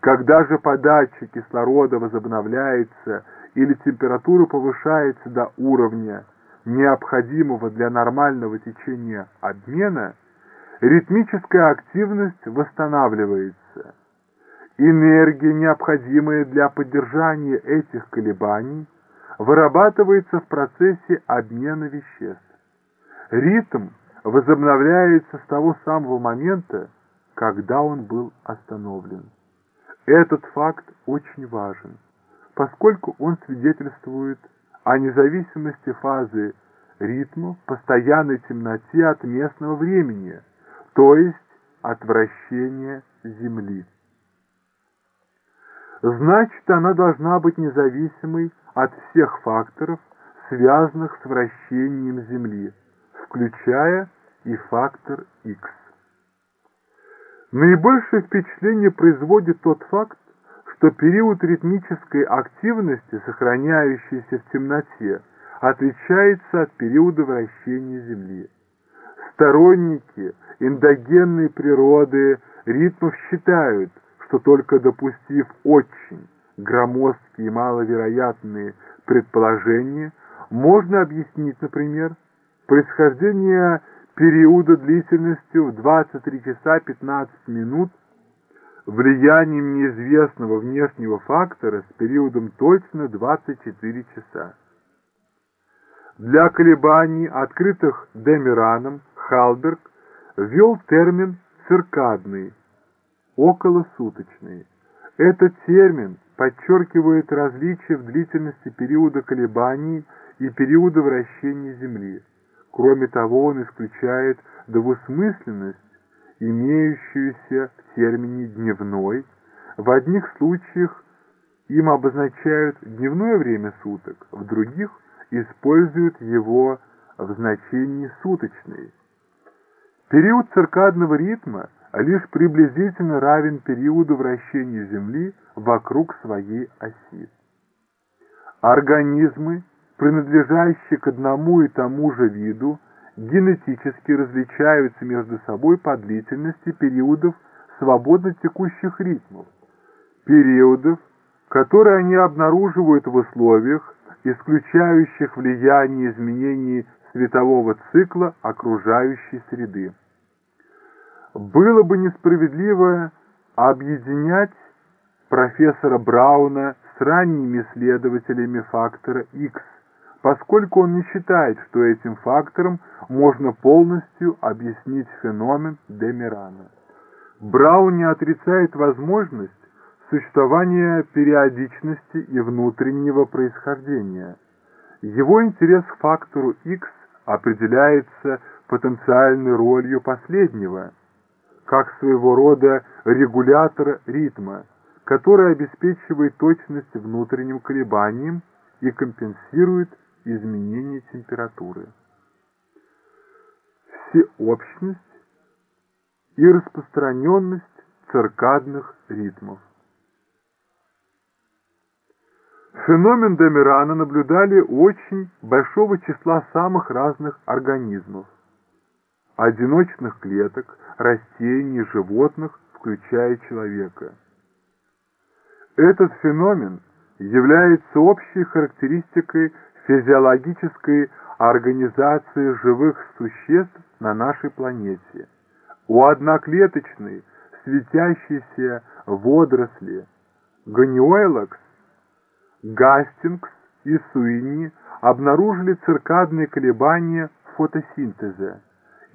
Когда же подача кислорода возобновляется или температура повышается до уровня, необходимого для нормального течения обмена, ритмическая активность восстанавливается. Энергия, необходимая для поддержания этих колебаний, вырабатывается в процессе обмена веществ. Ритм возобновляется с того самого момента, когда он был остановлен. Этот факт очень важен, поскольку он свидетельствует о независимости фазы ритма постоянной темноте от местного времени, то есть от вращения Земли. Значит, она должна быть независимой от всех факторов, связанных с вращением Земли, включая и фактор X. Наибольшее впечатление производит тот факт, что период ритмической активности, сохраняющийся в темноте, отличается от периода вращения Земли. Сторонники эндогенной природы ритмов считают, что только допустив очень громоздкие и маловероятные предположения, можно объяснить, например, происхождение периода длительностью в 23 часа 15 минут влиянием неизвестного внешнего фактора с периодом точно 24 часа. Для колебаний, открытых Демираном, Халберг ввел термин «циркадный», «околосуточный». Этот термин подчеркивает различие в длительности периода колебаний и периода вращения Земли. Кроме того, он исключает двусмысленность, имеющуюся в термине «дневной». В одних случаях им обозначают дневное время суток, в других используют его в значении суточный. Период циркадного ритма лишь приблизительно равен периоду вращения Земли вокруг своей оси. Организмы принадлежащие к одному и тому же виду, генетически различаются между собой по длительности периодов свободно текущих ритмов, периодов, которые они обнаруживают в условиях, исключающих влияние изменений светового цикла окружающей среды. Было бы несправедливо объединять профессора Брауна с ранними исследователями фактора X, поскольку он не считает, что этим фактором можно полностью объяснить феномен Демирана. Браун не отрицает возможность существования периодичности и внутреннего происхождения. Его интерес к фактору X определяется потенциальной ролью последнего, как своего рода регулятора ритма, который обеспечивает точность внутренним колебаниям и компенсирует изменение температуры. Всеобщность и распространенность циркадных ритмов. Феномен Демирана наблюдали очень большого числа самых разных организмов. Одиночных клеток, растений, животных, включая человека. Этот феномен является общей характеристикой физиологической организации живых существ на нашей планете. У одноклеточной светящейся водоросли Ганиоэлакс, Гастингс и Суини обнаружили циркадные колебания фотосинтеза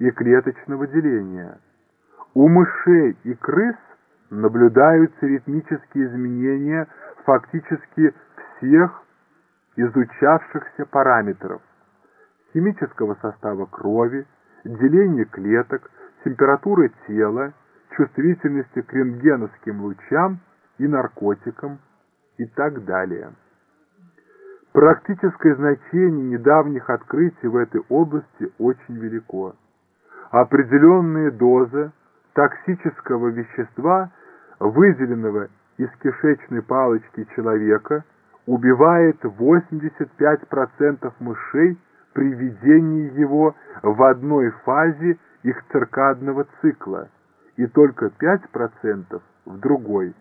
и клеточного деления. У мышей и крыс наблюдаются ритмические изменения фактически всех изучавшихся параметров химического состава крови, деления клеток, температуры тела, чувствительности к рентгеновским лучам и наркотикам и так далее. Практическое значение недавних открытий в этой области очень велико. Определенные дозы токсического вещества, выделенного из кишечной палочки человека, убивает 85% мышей при введении его в одной фазе их циркадного цикла и только 5% в другой.